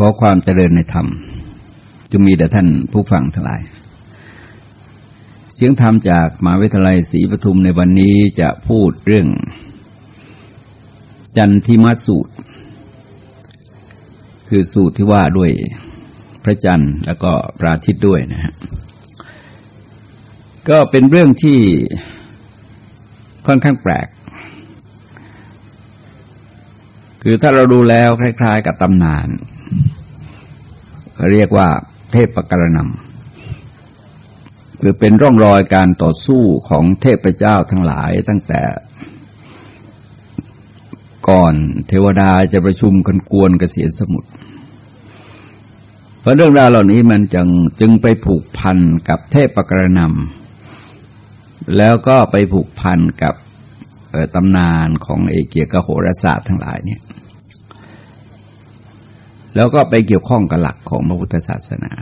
ขอความเจริญในธรรมจงมีแด่ท่านผู้ฟังทั้งหลาย เสียงธรรมจากมหาวิทยาลัยศรีปทุมในวันนี้จะพูดเรื่อง จันทิมัสูตร คือสูตรที่ว่าด้วยพระจันทร์แล้วก็พระอาทิตย์ด้วยนะฮะก็เป็นเรื่องที่ค่อนข้างแปลก คือถ้าเราดูแล้วคล้าย ๆ กับตำนาน เรียกว่าเทพปกรณำคือเป็นร่องรอยการต่อสู้ของเทพเจ้าทั้งหลายตั้งแต่ ก่อนเทวดาจะประชุมกันกวนกเกษียณสมุทรเพราะเรื่องราวเหล่านี้มันจึงจึงไปผูกพันกับเทพปกรณำแล้วก็ไปผูกพันกับตำนานของเอเกียกโหรศาสตร์ทั้งหลายเนี่ย แล้วก็ไปเกี่ยวข้องกับหลักของพระพุทธศาสนา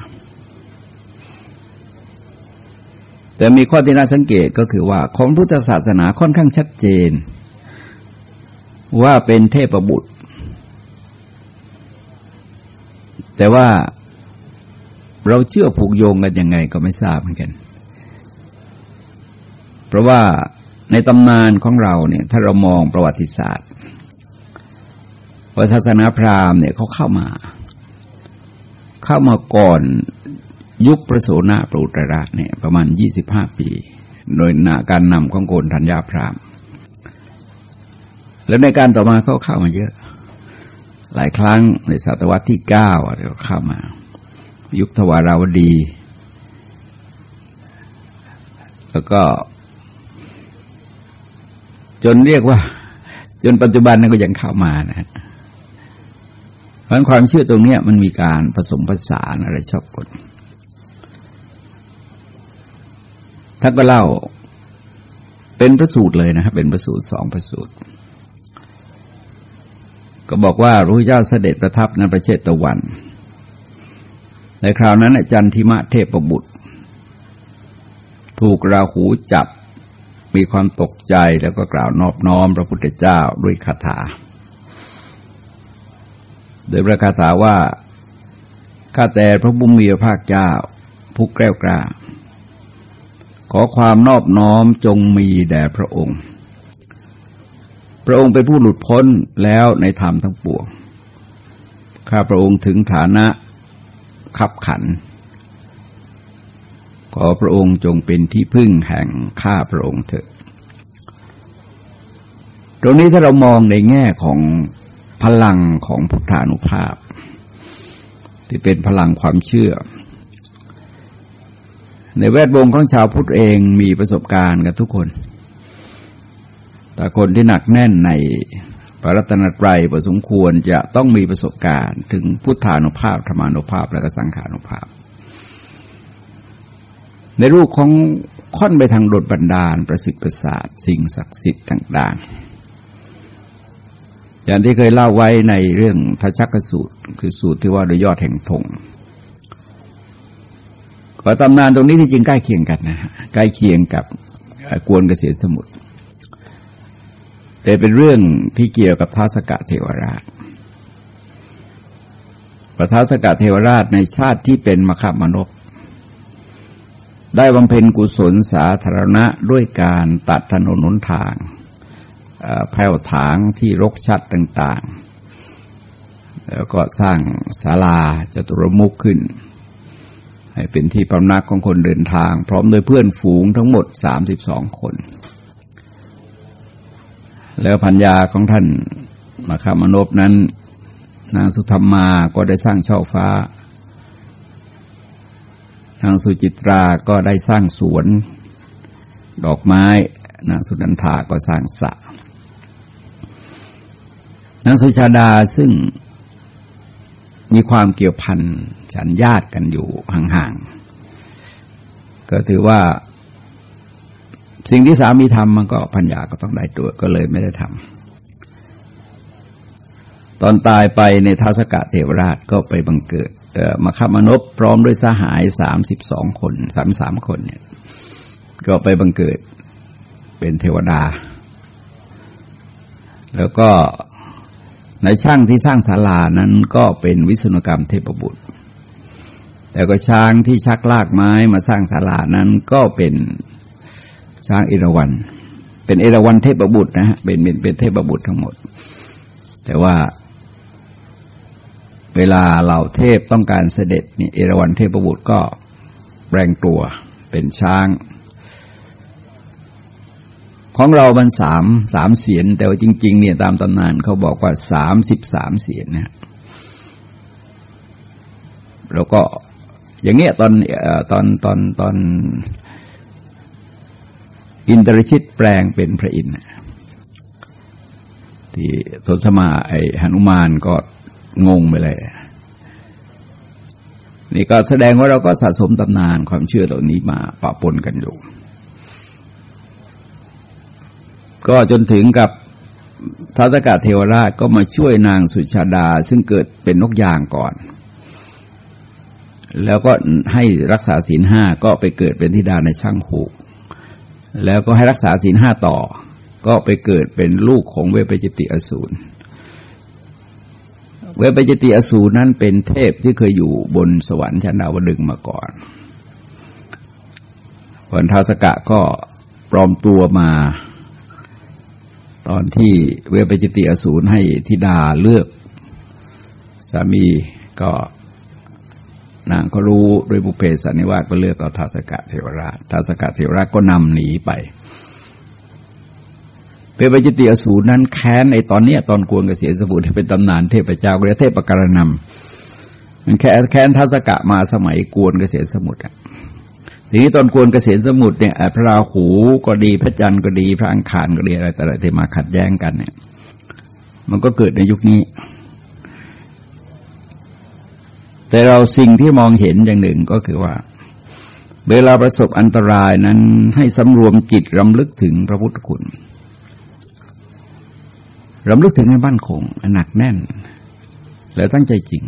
แต่มีข้อที่น่าสังเกตก็คือว่าของพุทธศาสนาค่อนข้างชัดเจน ว่าเป็นเทพบุตร แต่ว่าเราเชื่อผูกโยงกันยังไงก็ไม่ทราบเหมือนกัน เพราะว่าในตำนานของเราเนี่ยถ้าเรามองประวัติศาสตร์ ว่าศาสนาพราหมณ์เนี่ยเขาเข้ามา เข้ามาก่อนยุคพระโสนาปรุตระเนี่ยประมาณยี่สิบห้าปี โดยนาการนำของโกนธัญญาพราหมณ์ แล้วในการต่อมาเขาเข้ามาเยอะ หลายครั้งในศตวรรษที่เก้าเดี๋ยวเข้ามา ยุคทวาราวดี แล้วก็ จนเรียกว่า จนปัจจุบันนั้นก็ยังเข้ามานะ เพราะความเชื่อตรงนี้มันมีการผสมผสานอะไรชอบกลท่านก็เล่าเป็นพระสูตรเลยนะครับ เป็นพระสูตรสองพระสูตร ก็บอกว่าพระเจ้าเสด็จประทับในประเทศตะวัน ในคราวนั้นจันทิมะเทพบุตร ถูกราหูจับมีความตกใจแล้วก็กล่าวนอบน้อมพระพุทธเจ้าด้วยคาถา โดยประกาศว่า ข้าแต่พระบุญมีพระภาคเจ้าผู้แกล้วกล้า ขอความนอบน้อมจงมีแด่พระองค์ พระองค์เป็นผู้หลุดพ้นแล้วในธรรมทั้งปวง ข้าพระองค์ถึงฐานะขับขัน ขอพระองค์จงเป็นที่พึ่งแห่งข้าพระองค์เถิด ตรงนี้ถ้าเรามองในแง่ของ พลังของพุทธานุภาพ ที่เป็นพลังความเชื่อ ในแวดวงของชาวพุทธเองมีประสบการณ์กับทุกคน แต่คนที่หนักแน่นในพระรัตนตรัยประสมควรจะต้องมีประสบการณ์ถึงพุทธานุภาพธรรมานุภาพ และก็สังขานุภาพ ในรูปของค่อนไปทางโดดบันดาลประสิทธิ์ประสาทสิ่งศักดิ์สิทธิ์ต่าง ๆ อย่างที่เคยเล่าไว้ในเรื่องทัชักสูตร คือสูตรที่ว่าโดยยอดแห่งธงก็ตำนานตรงนี้ที่จริงใกล้เคียงกันนะใกล้เคียงกับกวนเกษียณสมุทรแต่เป็นเรื่องที่เกี่ยวกับท้าสกะเทวราชพระท้าสกะเทวราชในชาติที่เป็นมคมนกได้บำเพ็ญกุศลสาธารณะด้วยการตัดถนนหนทาง แผ่วถางที่รกชัดต่างๆ แล้วก็สร้างศาลาจตุรมุกขึ้น ให้เป็นที่พำนักของคนเดินทาง พร้อมโดยเพื่อนฝูงทั้งหมดสามสิบสองคน แล้วพัญญาของท่านมาคามนบนั้น นางสุธรรมาก็ได้สร้างช่อฟ้า นางสุจิตราก็ได้สร้างสวน ดอกไม้ นางสุนันทาก็สร้างสระ นางสุชาดาซึ่งมีความเกี่ยวพันฉันญาติกันอยู่ห่างๆ ก็ถือว่า สิ่งที่สามีทำมันก็พัญญาก็ต้องได้ตัวก็เลยไม่ได้ทำตอนตายไปในท้าสกะเทวราชก็ไปบังเกิดมาขับมนบพร้อมด้วยสหายสามสิบสองคนสามสามคนเนี่ยก็ไปบังเกิดเป็นเทวดา แล้วก็ ในช่างที่สร้างศาลานั้นก็เป็นวิศนุกรรมเทพบุตร แต่ก็ช้างที่ชักลากไม้มาสร้างศาลานั้นก็เป็นช้างเอราวัณเป็นเอราวัณเทพบุตรนะฮะเป็นเป็นเป็นเทพบุตรทั้งหมด แต่ว่า เวลาเหล่าเทพต้องการเสด็จนี่เอราวัณเทพบุตรก็แปลงตัวเป็นช้าง ของเรามันสามสามเสียน แต่ว่าจริง ๆ เนี่ยตามตำนานเขาบอกว่าสามสิบสามเสียนนะแล้วก็อย่างเงี้ยตอนตอนตอนตอนอินทรชิตแปลงเป็นพระอินทร์ที่ทศมาไอหนุมานก็งงไปเลย นี่ก็แสดงว่าเราก็สะสมตำนานความเชื่อเหล่านี้มาปะปนกันอยู่ ก็จนถึงกับท้าวสกัดเทวราชก็มาช่วยนางสุชาดา ซึ่งเกิดเป็นนกยางก่อน แล้วก็ให้รักษาศีลห้าก็ไปเกิดเป็นธิดาในช่างหูแล้วก็ให้รักษาศีลห้าต่อ ก็ไปเกิดเป็นลูกของเวปจิติอสูรเวปจิติอสูรนั้นเป็นเทพที่เคยอยู่บนสวรรค์ชั้นดาวดึงมาก่อนผลท้าสกะก็ปลอมตัวมา ตอนที่เวปจิติอสูรให้ธิดาเลือก สามีก็นางก็รู้โดยบุเพสันนิวาสก็เลือกเอาทาสกะเทวราชทาสกะเทวราชก็นำหนีไปเปปจิติอสูรนั้นแค้นในตอนเนี้ยตอนกวนเกษียณสมุทรเป็นตำนานเทพเจ้าเรียกเทพการนำมันแค้นแค้นทาสกะมาสมัยกวนเกษียณสมุทร ทีนี้ตอนกวนเกษียณสมุทรเนี่ยพระราหูก็ดีพระจันทร์ก็ดี พระอังคารก็ดีอะไรแต่อะที่มาขัดแย้งกันเนี่ย มันก็เกิดในยุคนี้ แต่เราสิ่งที่มองเห็นอย่างหนึ่งก็คือว่า เวลาประสบอันตรายนั้นให้สำรวมจิตรำลึกถึงพระพุทธคุณรำลึกถึงให้บ้านคงหนักแน่น แล้วตั้งใจจริง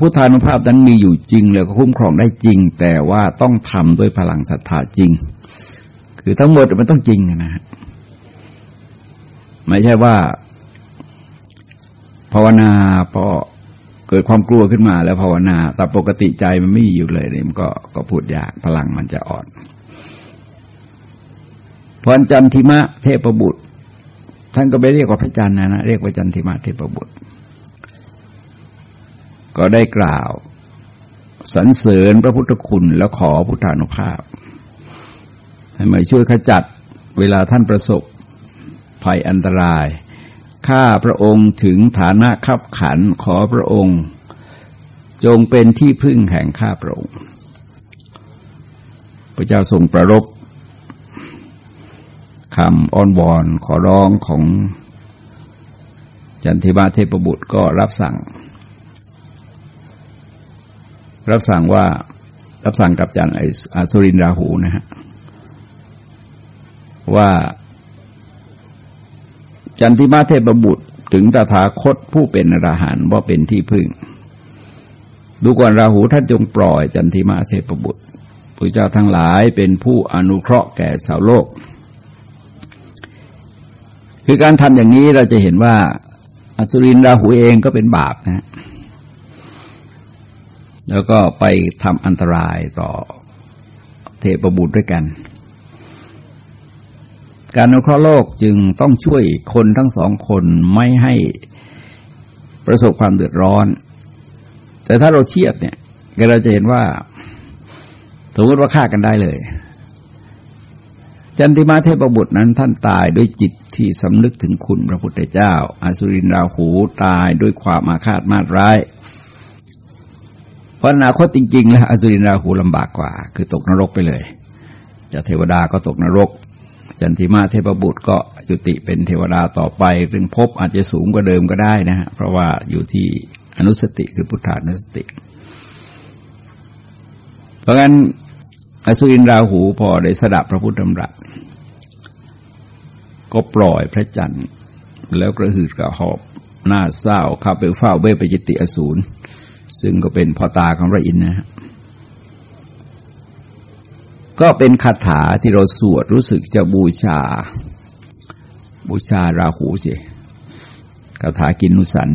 พุทธานุภาพนั้นมีอยู่จริงแล้วก็คุ้มครองได้จริง แต่ว่าต้องทำด้วยพลังศรัทธาจริง คือทั้งหมดมันต้องจริงนะฮะไม่ใช่ว่า ภาวนาพอเกิดความกลัวขึ้นมาแล้วภาวนาแต่ปกติใจมันไม่อยู่เลยเนี่ยมันก็ก็พูดยากพลังมันจะอ่อนพรจันทิมะเทพบุตร ท่านก็ไปเรียกว่าพระจันทร์นะนะเรียกว่าจันทิมะเทพบุตร ก็ได้กล่าวสรรเสริญพระพุทธคุณแล้วขอพุทธานุภาพ ให้มาช่วยขจัดเวลาท่านประสบภัยอันตราย ข้าพระองค์ถึงฐานะขับขันขอพระองค์ จงเป็นที่พึ่งแห่งข้าพระองค์ พระเจ้าทรงประรบคำอ้อนวอนขอร้องของจันทิมาเทพบุตรก็รับสั่ง รับสั่งว่ารับสั่งกับจันไอสุรินราหูนะฮะว่า จันทิมาเทพบุตรถึงตถาคตผู้เป็นอรหันต์ว่าเป็นที่พึ่ง ดูก่อนราหูท่านจงปล่อยจันทิมาเทพบุตรพระเจ้าทั้งหลายเป็นผู้อนุเคราะห์แก่ชาวโลก คือการทำอย่างนี้เราจะเห็นว่าอสุรินราหูเองก็เป็นบาปนะ แล้วก็ไปทำอันตรายต่อเทพบุตรด้วยกัน การอนุเคราะห์โลกจึงต้องช่วยคนทั้งสองคนไม่ให้ประสบความเดือดร้อน แต่ถ้าเราเทียบเนี่ยเราจะเห็นว่าสมมติว่าฆ่ากันได้เลย จันติมาเทพบุตรนั้นท่านตายด้วยจิตที่สำนึกถึงคุณพระพุทธเจ้า อสุรินราหูตายด้วยความอาฆาตมาร้าย ราะอนาคตจริง ๆ แล้วอสุรินราหูลำบากกว่า คือตกนรกไปเลยจะเทวดาก็ตกนรก จันทิมาเทพบุตรก็จุติเป็นเทวดาต่อไปซึ่งพบอาจจะสูงกว่าเดิมก็ได้นะฮะเพราะว่าอยู่ที่อนุสติคือพุทธานุสติ เพราะงั้นอสุรินราหูพอได้สดับพระพุทธธรรมรัตก็ปล่อยพระจันทร์แล้วกระหืดกระหอบหน้าเศร้าเข้าไปเฝ้าเวปจิติอสูร ซึ่งก็เป็นพ่อตาของพระอินทร์นะฮะก็เป็นคาถาที่เราสวดรู้สึกจะบูชา บูชาราหูสิคาถากินนุสัน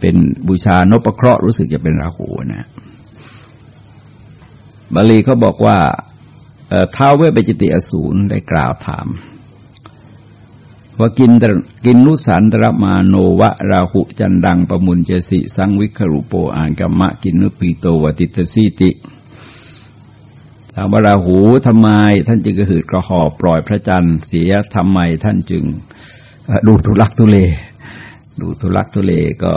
เป็นบูชานพเคราะห์รู้สึกจะเป็นราหูนะบาลีเขาบอกว่าเท้าเวปจิติอสูรได้กล่าวถาม ว่ากินกินนุสันตรมาโนวะราหุจันดังประมุลเจสิสังวิครุโปอ่านกัมมะกินนุปีโตวติตสีติถามว่าราหูทำไม ท่านจึงกระหืดกระหอบปล่อยพระจันทร์เสียทำไมท่านจึงดูทุลักทุเล ดูทุลักทุเลก็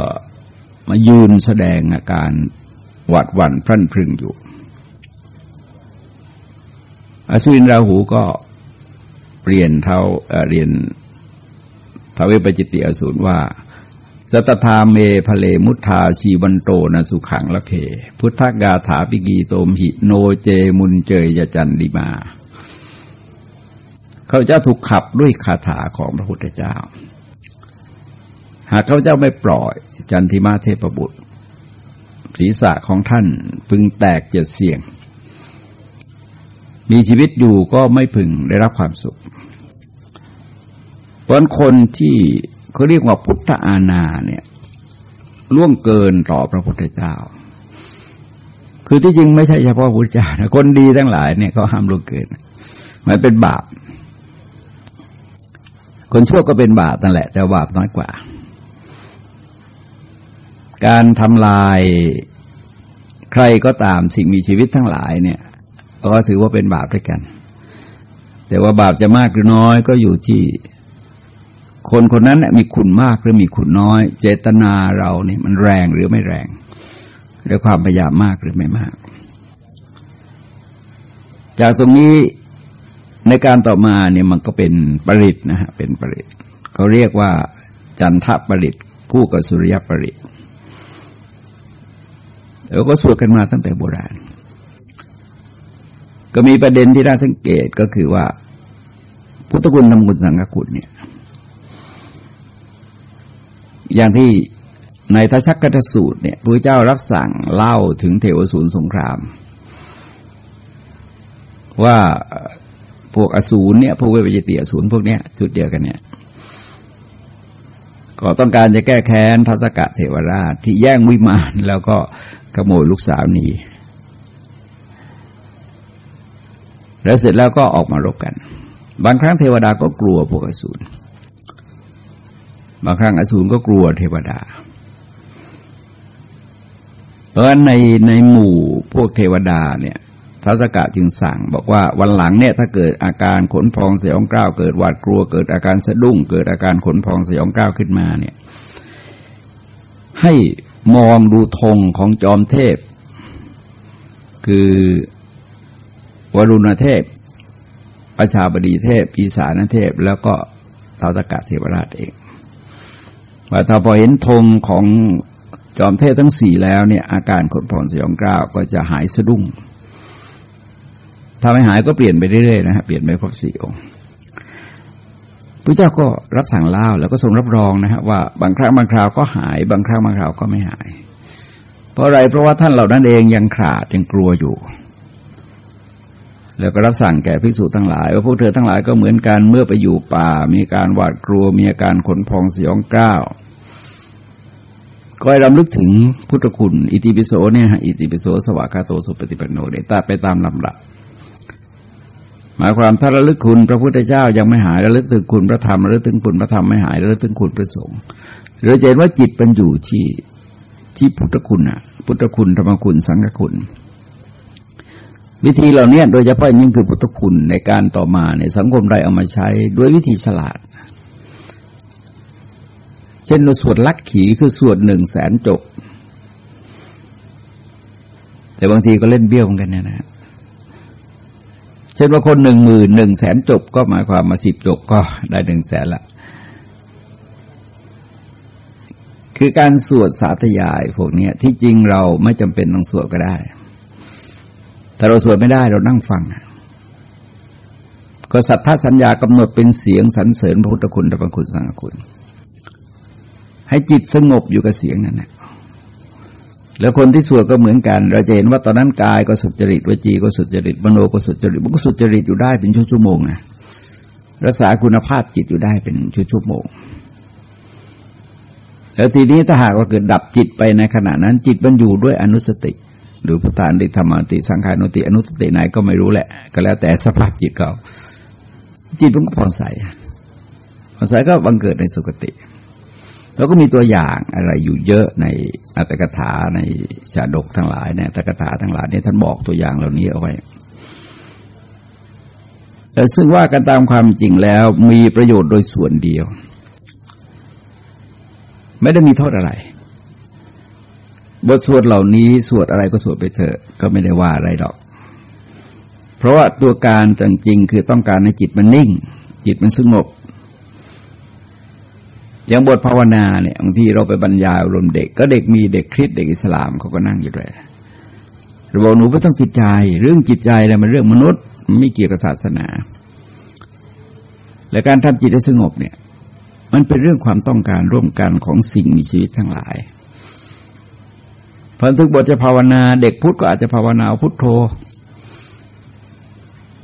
มายืนแสดงอาการหวัดหวั่นพรั่นพรึงอยู่ อสุรินราหูก็เรียนเท่าเรียน พระเวปจิติอสูรว่า สัตธาเมพเลมุทธาชีวันโตนะสุขังละเพ พุทธกาถาปิกีโตมหิโนเจมุนเจยจันดิมาเขาจะถูกขับด้วยคาถาของพระพุทธเจ้า หากเขาเจ้าไม่ปล่อยจันทิมาเทพบุตรศีรษะของท่านพึงแตกเจ็ดเสียง มีชีวิตอยู่ก็ไม่พึงได้รับความสุข เพราะคนที่เขาเรียกว่าพุทธอาณาเนี่ยล่วงเกินต่อพระพุทธเจ้า คือที่จริงไม่ใช่เฉพาะพุทธเจ้านะคนดีทั้งหลายเนี่ยเขาห้ามล่วงเกินมันเป็นบาป คนชั่วก็เป็นบาปนั่นแหละ แต่บาปน้อยกว่า การทำลายใครก็ตามสิ่งมีชีวิตทั้งหลายเนี่ยก็ถือว่าเป็นบาปด้วยกัน แต่ว่าบาปจะมากหรือน้อยก็อยู่ที่ คนคนนั้นมีคุณมากหรือมีคุณน้อย เจตนาเราเนี่ยมันแรงหรือไม่แรงด้วยความพยายามมากหรือไม่มาก จากตรงนี้ในการต่อมาเนี่ยมันก็เป็นปริตนะฮะเป็นปริตเขาเรียกว่าจันทปริตคู่กับสุริยปริตแล้วก็สวดกันมาตั้งแต่โบราณ ก็มีประเด็นที่น่าสังเกตก็คือว่า พุทธคุณธรรมคุณสังฆคุณเนี่ย อย่างที่ในทัชกัตสูตรเนี่ยพระเจ้ารับสั่งเล่าถึงเทวสูรสงคราม ว่าพวกอสูรเนี่ยพวกเวปจิติอสูรพวกเนี้ยจุดเดียวกันเนี่ยก็ต้องการจะแก้แค้นทัศกะเทวราชที่แย่งวิมานแล้วก็ขโมยลูกสาวหนีแล้วเสร็จแล้วก็ออกมารบกัน บางครั้งเทวดาก็กลัวพวกอสูร บางครั้งอสูรก็กลัวเทวดา เพราะในในหมู่พวกเทวดาเนี่ยท้าวสกะจึงสั่ง บอกว่าวันหลังเนี่ยถ้าเกิดอาการขนพองสยองกล้าวเกิดหวาดกลัวเกิดอาการสะดุ้ง เกิดอาการขนพองสยองกล้าวขึ้นมาเนี่ยให้มองดูธงของจอมเทพ คือวรุณเทพ ประชาบดีเทพอีสานเทพ แล้วก็ท้าวสกะเทวราชเอง ว่าถ้าพอเห็นธงของจอมเทพทั้งสี่แล้วเนี่ยอาการขดผ่อนสยองกล้าวก็จะหายสะดุ้งถ้าไม่หายก็เปลี่ยนไปเรื่อยๆนะฮะเปลี่ยนไปครบสี่องค์พระเจ้าก็รับสั่งเล่าแล้วก็ทรงรับรองนะฮะว่าบางครั้งบางคราวก็หาย บางครั้งบางคราวก็ไม่หาย เพราะอะไรเพราะว่าท่านเหล่านั้นเองยังขาดยังกลัวอยู่ แล้วก็รับสั่งแก่ภิกษุทั้งหลาย ว่าพวกเธอทั้งหลายก็เหมือนกันเมื่อไปอยู่ป่า มีการหวาดกลัวมีอาการขนพองสยองกล้าวก็ให้รำลึกถึงพุทธคุณ อิติปิโสเนี่ยอิติปิโสสวากาโตสุปฏิปันโนเนี่ยตาไปตามลำดับหมายความถ้าระลึกคุณพระพุทธเจ้ายังไม่หายระลึกถึงคุณพระธรรมระลึกถึงคุณพระธรรมไม่หายระลึกถึงคุณพระสงฆ์เราจะเห็นว่าจิตเป็นอยู่ที่ที่พุทธคุณอะ พุทธคุณธรรมคุณสังฆคุณ วิธีเหล่านี้โดยเฉพาะยิ่งคือพุทธคุณในการต่อมาในสังคมใดเอามาใช้ด้วยวิธีฉลาด เช่นเราสวดลักขีคือสวดหนึ่งแสนจบ แต่บางทีก็เล่นเบี้ยวเหมือนกันเนี่ยนะเช่นว่าคนหนึ่งหมื่นหนึ่งแสนจบ ก็หมายความมาสิบจบก็ได้หนึ่งแสนละ คือการสวดสาธยายพวกนี้ที่จริงเราไม่จำเป็นต้องสวดก็ได้ แต่เราสวดไม่ได้เรานั่งฟัง ก็สัทธาสัญญากำหนดเป็นเสียงสรรเสริญพระพุทธคุณธรรมคุณสังฆคุณ ให้จิตสงบอยู่กับเสียงนั่นแหละแล้วคนที่สวดก็เหมือนกัน เราจะเห็นว่าตอนนั้นกายก็สุจริตวจีก็สุจริตมโนก็สุจริตมันก็สุจริตอยู่ได้เป็นชั่วโมงนะรักษาคุณภาพจิตอยู่ได้เป็นชั่วโมง แล้วทีนี้ถ้าหากว่าเกิดดับจิตไปในขณะนั้น จิตมันอยู่ด้วยอนุสติ หรือพุทธานิธรรมติสังขานุติอนุสติไหนก็ไม่รู้แหละ ก็แล้วแต่สภาพจิตเขาจิตมันก็ผ่อนใสผ่อนใสก็บังเกิดในสุคติแล้วก็มีตัวอย่างอะไรอยู่เยอะในอัตถกถาในชาดกทั้งหลายในอัตถกถาทั้งหลายเนี่ยท่านบอกตัวอย่างเหล่านี้เอาไว้แต่ซึ่งว่ากันตามความจริงแล้วมีประโยชน์โดยส่วนเดียว ไม่ได้มีโทษอะไร บทสวดเหล่านี้สวดอะไรก็สวดไปเถอะ ก็ไม่ได้ว่าอะไรดอก เพราะว่าตัวการจริงๆคือต้องการให้จิตมันนิ่ง จิตมันสงบอย่างบทภาวนาเนี่ยบางทีเราไปบรรยายรวมเด็ก ก็เด็กมีเด็กคริสเด็กอิสลามเขาก็นั่งอยู่ด้วยเราบอกหนูไม่ต้องจิตใจ เรื่องจิตใจเนี่ยมันเรื่องมนุษย์ไม่เกี่ยวกับศาสนา และการทำจิตให้สงบเนี่ย มันเป็นเรื่องความต้องการร่วมกันของสิ่งมีชีวิตทั้งหลาย พอถึงบทจะภาวนา เด็กพุทธก็อาจจะภาวนาพุทโธ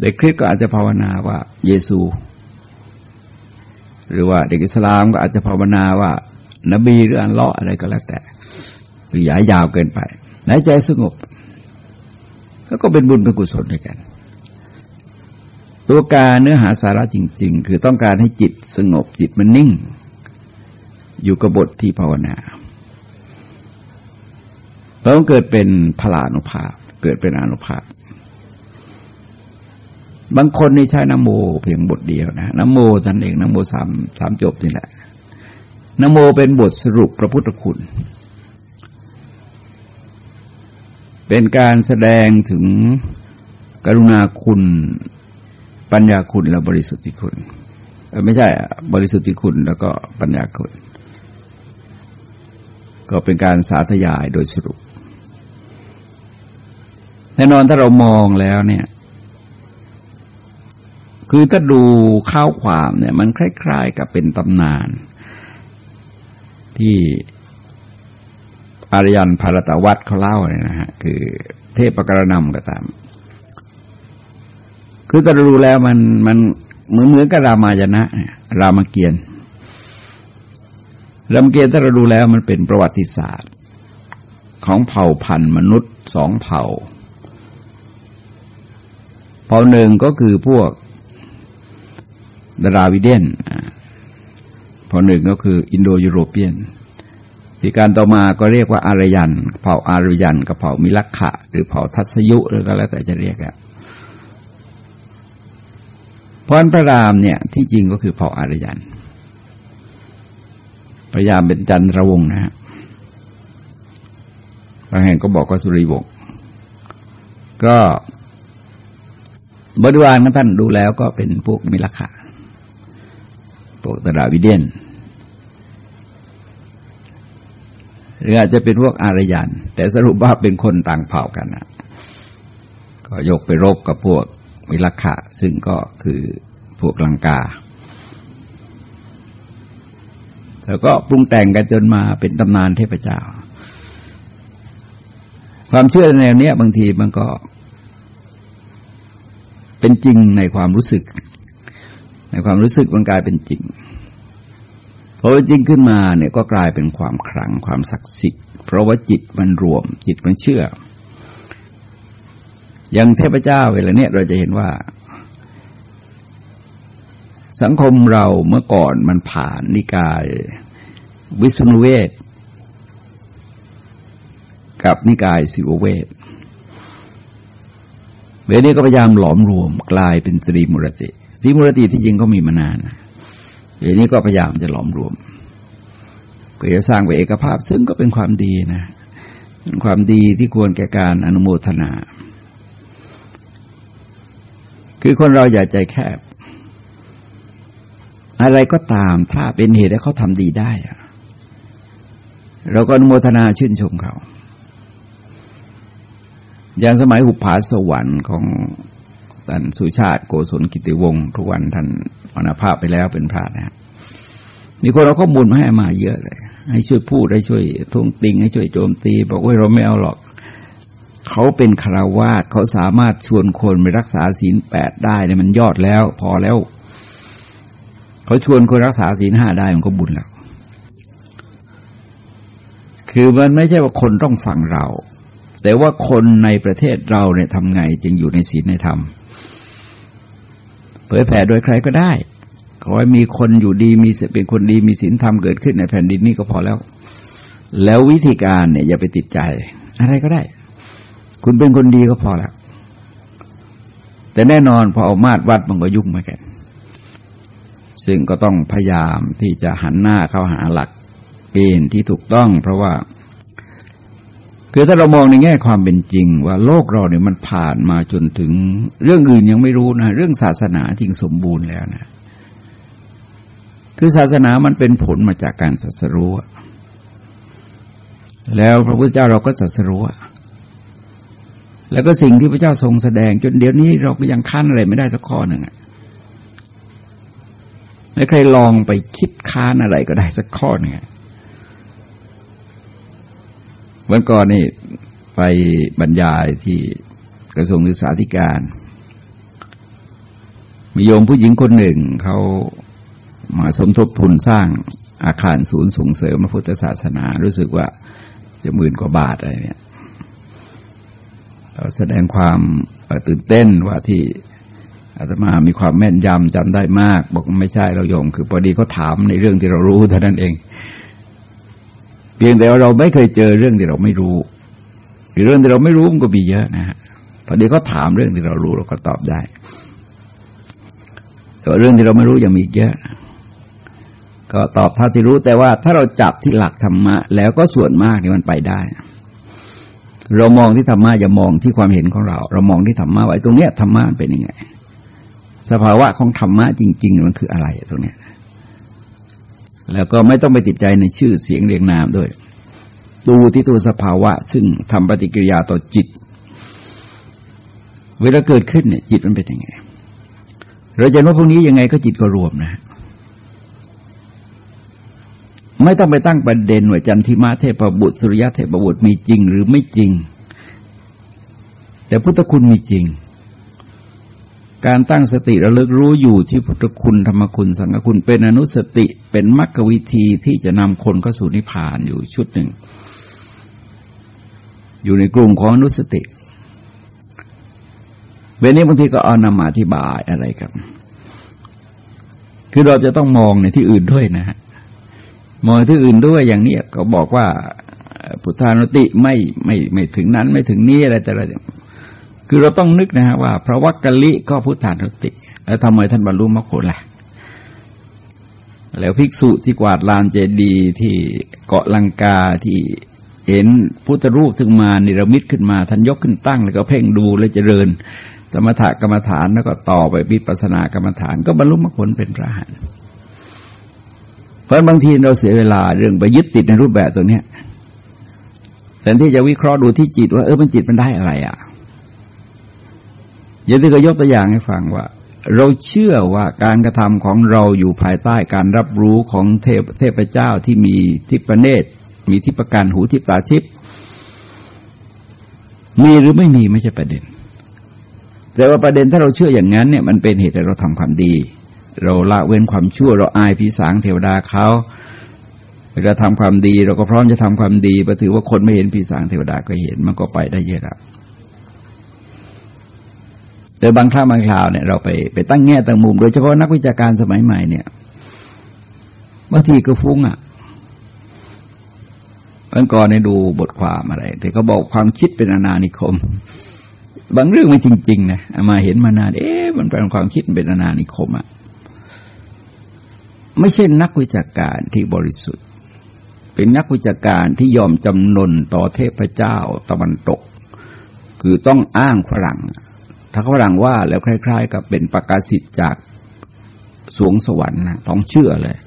เด็กคริสก็อาจจะภาวนาว่า เยซู หรือว่าเด็กอิสลามก็อาจจะภาวนาว่า นบีหรืออันเลาะอะไรก็แล้วแต่หรือยายยาวเกินไปไหนใจสงบก็เป็นบุญเป็นกุศลด้วยกัน ตัวการเนื้อหาสาระจริง ๆ คือต้องการให้จิตสงบจิตมันนิ่ง อยู่กับบทที่ภาวนา ต้องเกิดเป็นพลานุภาพ เกิดเป็นอนุภาพ บางคนนี่ใช้นโมเพียงบทเดียวนะนโมตันเองนโมสามสามจบนี่แหละนโมเป็นบทสรุปพระพุทธคุณ เป็นการแสดงถึงกรุณาคุณ ปัญญาคุณและบริสุทธิคุณ ไม่ใช่บริสุทธิคุณแล้วก็ปัญญาคุณ ก็เป็นการสาธยายโดยสรุป แน่นอนถ้าเรามองแล้วเนี่ย คือถ้าดูข้าวความเนี่ย มันคล้ายๆกับเป็นตำนาน ที่อารยันภารตวัตเขาเล่าเนี่ยนะฮะคือเทพประกรณำก็ตาม คือถ้ารู้แล้วมันมันเหมือนเหมือนกับรามายณะรามเกียรติรามเกียรติถ้าเราดูแล้วมันเป็นประวัติศาสตร์ ของเผ่าพันธุ์มนุษย์สองเผ่า เผ่าหนึ่งก็คือพวกดาราวิเดนเผ่าหนึ่งก็คืออินโดยูโรเปียนที่การต่อมาก็เรียกว่าอารยัน เผ่าอารยัน กับเผ่ามิลักขะ หรือเผ่าทัศยุหรือก็แล้วแต่จะเรียกอะเพราะพระรามเนี่ยที่จริงก็คือเผ่าอารยันพระยามเป็นจันทรวงศ์นะฮะบางแห่งก็บอกว่าสุริวงศ์ก็ บริวารของท่านดูแล้วก็เป็นพวกมิลขาพวกตราวิเดียนหรืออาจจะเป็นพวกอารยันแต่สรุปว่าเป็นคนต่างเผ่ากันนะก็ยกไปรบกับพวกวิลขะซึ่งก็คือพวกลังกา แล้วก็ปรุงแต่งกันจนมาเป็นตำนานเทพเจ้า ความเชื่อแนวนี้บางทีมันก็ เป็นจริงในความรู้สึก ในความรู้สึกมันกลายเป็นจริงพอจริงขึ้นมาเนี่ยก็กลายเป็นความขลังความศักดิ์สิทธิ์ เพราะว่าจิตมันรวม จิตมันเชื่อ อย่างเทพเจ้าเวลาเนี้ยเราจะเห็นว่า สังคมเราเมื่อก่อนมันผ่านนิกายวิสุนุเวศกับนิกายสิวเวศ เวลนี้ก็พยายามหลอมรวมกลายเป็นสตรีมุรติสตรีมุรติที่จริงก็มีมานานเวลนี้ก็พยายามจะหลอมรวมเพื่อสร้างไปเอกภาพซึ่งก็เป็นความดีนะเป็นความดีที่ควรแก่การอนุโมทนา คือคนเราอย่าใจแคบ อะไรก็ตามถ้าเป็นเหตุให้เขาทำดีได้ เราก็อนุโมทนาชื่นชมเขา อย่างสมัยหุบผาสวรรค์ของท่านสุชาติโกศลกิติวงศ์ทุกวันท่านมรณภาพไปแล้วเป็นพระนะมีคนเราข้อมูลมาให้มาเยอะเลย ให้ช่วยพูดให้ช่วยทวงติง ให้ช่วยโจมตี บอกว่าเราไม่เอาหรอก เขาเป็นคารวาสเขาสามารถชวนคนไปรักษาศีลแปดได้เนี่ยมันยอดแล้ว พอแล้ว เขาชวนคนรักษาศีลห้าได้มันก็บุญแล้ว คือมันไม่ใช่ว่าคนต้องฟังเรา แต่ว่าคนในประเทศเราเนี่ยทำไงจึงอยู่ในศีลในธรรม เผยแผ่โดยใครก็ได้ ขอให้มีคนอยู่ดีมีเป็นคนดีมีศีลธรรมเกิดขึ้นในแผ่นดินนี้ก็พอแล้ว แล้ววิธีการเนี่ยอย่าไปติดใจ อะไรก็ได้ คุณเป็นคนดีก็พอแล้วแต่แน่นอนพอเอามาตรวัดมันก็ยุ่งเหมือนกันซึ่งก็ต้องพยายามที่จะหันหน้าเข้าหาหลักเกณฑ์ที่ถูกต้อง เพราะว่า คือถ้าเรามองในแง่ความเป็นจริง ว่าโลกเราเนี่ยมันผ่านมาจนถึง เรื่องอื่นยังไม่รู้นะเรื่องศาสนาจริงสมบูรณ์แล้วนะ คือศาสนามันเป็นผลมาจากการศัสรู้แล้วพระพุทธเจ้าเราก็ศัสรู้แล้วก็สิ่งที่พระเจ้าทรงแสดง จนเดี๋ยวนี้เราก็ยังค้านอะไรไม่ได้สักข้อหนึ่งอะไม่ใครลองไปคิดค้านอะไรก็ได้สักข้อหนึ่ง วันก่อนนี่ไปบรรยายที่กระทรวงศึกษาธิการ มีโยมผู้หญิงคนหนึ่งเขามาสมทบทุนสร้างอาคารศูนย์ส่งเสริมพระพุทธศาสนา รู้สึกว่าจะหมื่นกว่าบาทอะไรเนี่ยแสดงความตื่นเต้นว่าที่อาตมามีความแม่นยำจำได้มาก บอกไม่ใช่เราโยม คือพอดีเขาถามในเรื่องที่เรารู้เท่านั้นเองเพียงแต่ว่าเราไม่เคยเจอเรื่องที่เราไม่รู้หรือเรื่องที่เราไม่รู้มันก็มีเยอะนะฮะพอดีเขาถามเรื่องที่เรารู้เราก็ตอบได้ แต่เรื่องที่เราไม่รู้ยังมีเยอะ ก็ตอบเท่าที่รู้แต่ว่าถ้าเราจับที่หลักธรรมะ แล้วก็ส่วนมากนี่มันไปได้ เรามองที่ธรรมะอย่ามองที่ความเห็นของเรา เรามองที่ธรรมะไว้ตรงเนี้ยธรรมะเป็นยังไง สภาวะของธรรมะจริง ๆ มันคืออะไรตรงเนี้ย แล้วก็ไม่ต้องไปติดใจในชื่อเสียงเรียงนามด้วย ดูที่ตัวสภาวะ ซึ่งทำปฏิกิริยาต่อจิต เวลาเกิดขึ้นเนี่ย จิตมันเป็นยังไง เราจะว่าพวกนี้ยังไงก็จิตก็รวมนะ ไม่ต้องไปตั้งประเด็นว่าจันทิมาเทพบุตรสุริยะเทพบุตรมีจริงหรือไม่จริง แต่พุทธคุณมีจริง การตั้งสติระลึกรู้อยู่ที่พุทธคุณธรรมคุณสังฆคุณเป็นอนุสติเป็นมรรควิธีที่จะนำคนเข้าสู่นิพพานอยู่ชุดหนึ่ง อยู่ในกลุ่มของอนุสติเวนี้บางทีก็เอานำมาอธิบายอะไรกัน คือเราจะต้องมองในที่อื่นด้วยนะฮะมองที่อื่นด้วยอย่างนี้ก็บอกว่าพุทธานุติไม่ไม่ไม่ถึงนั้นไม่ถึงนี้อะไรแต่ละ คือเราต้องนึกนะฮะว่าพระวักกะลิก็พุทธานุติ แล้วทำไมท่านบรรลุมรรคผลล่ะ แล้วภิกษุที่กวาดลานเจดีที่เกาะลังกาที่เห็นพุทธรูปถึงมานิรมิตขึ้นมาท่านยกขึ้นตั้ง แล้วก็เพ่งดูแล้วเจริญ สมถกรรมฐานแล้วก็ต่อไปวิปัสสนากรรมฐาน ก็บรรลุมรรคผลเป็นพระหันเพราะบางทีเราเสียเวลาเรื่องไปยึดติดในรูปแบบตัวเนี้ยแทนที่จะวิเคราะห์ดูที่จิตว่าเออมันจิตมันได้อะไรอะ อย่างที่ก็ยกตัวอย่างให้ฟังว่า เราเชื่อว่าการกระทำของเราอยู่ภายใต้การรับรู้ของเทพเทพเจ้าที่มีทิพเนตรมีทิพการหูทิพตาทิพมีหรือไม่มีไม่ใช่ประเด็น แต่ว่าประเด็นถ้าเราเชื่ออย่างนั้นเนี่ยมันเป็นเหตุให้เราทำความดี เราละเว้นความชั่ว เราอายผีสางเทวดาเขาเราทำความดี เราก็พร้อมจะทำความดีประถือว่าคนไม่เห็นผีสางเทวดาก็เห็นมันก็ไปได้เยอะแล้ว โดยบางครั้งบางคราวเนี่ยเราไปไปตั้งแง่ตั้งมุม โดยเฉพาะนักวิชาการสมัยใหม่เนี่ยบางทีก็ฟุ้งอะเมื่อก่อนในดูบทความอะไร แต่เขาบอกความคิดเป็นอนานิคม บางเรื่องมันจริงๆนะมาเห็นมานาน เอ๊ะมันเป็นความคิดเป็นอนานิคมอะไม่ใช่นักวิชาการที่บริสุทธิ์ เป็นนักวิชาการที่ยอมจำนนต่อเทพเจ้าตะวันตก คือต้องอ้างฝรั่ง ถ้าเขารังว่าแล้วคล้าย ๆ กับเป็นประกาศสิทธิ์จากสวงสวรรค์นะต้องเชื่อเลย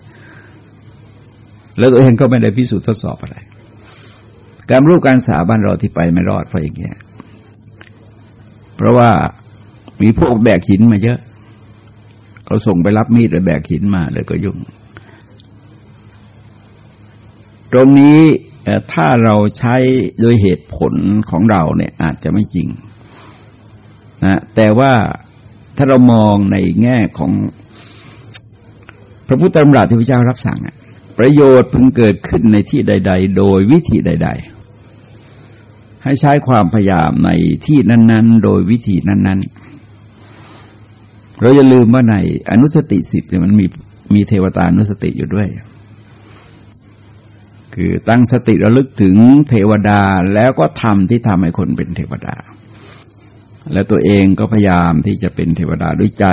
แล้วตัวเองก็ไม่ได้พิสูจน์ทดสอบอะไร การรูปการสาบ้านเราที่ไปไม่รอดเพราะอย่างเงี้ยเพราะว่ามีพวกแบกหินมาเยอะเขาส่งไปรับมีดแล้วแบกหินมาเลยก็ยุ่ง ตรงนี้ถ้าเราใช้โดยเหตุผลของเราเนี่ยอาจจะไม่จริง นะแต่ว่าถ้าเรามองในแง่ของพระพุทธธรรมราที่พระเจ้ารับสั่งประโยชน์พึงเกิดขึ้นในที่ใด ๆ โดยวิธีใด ๆ ให้ใช้ความพยายามในที่นั้น ๆ โดยวิธีนั้น ๆ เราอย่าลืมว่าในอนุสติสิบเนี่ยมันมีมีเทวตานุสติอยู่ด้วยคือตั้งสติระลึกถึงเทวดาแล้วก็ทำที่ทำให้คนเป็นเทวดา และตัวเองก็พยายามที่จะเป็นเทวดาด้วยใจ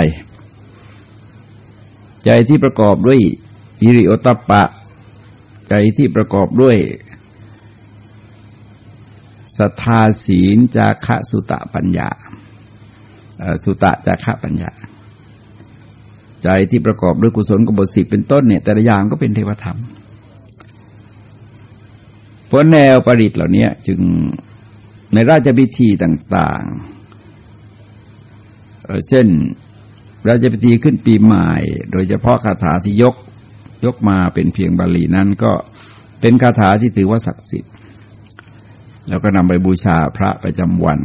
ใจที่ประกอบด้วยอิริโอตปะ ใจที่ประกอบด้วยศรัทธาศีลจาคะสุตะปัญญาสุตะจาคะปัญญา ใจที่ประกอบด้วยกุศลกบฏสิบเป็นต้นเนี่ย แต่ละอย่างก็เป็นเทวธรรมเพราะแนวประดิษฐ์เหล่านี้จึงในราชพิธีต่าง ๆ เช่นราชพิธีขึ้นปีใหม่ โดยเฉพาะคาถาที่ยกยกมาเป็นเพียงบาลีนั้นก็เป็นคาถาที่ถือว่าศักดิ์สิทธิ์ แล้วก็นำไปบูชาพระประจำวัน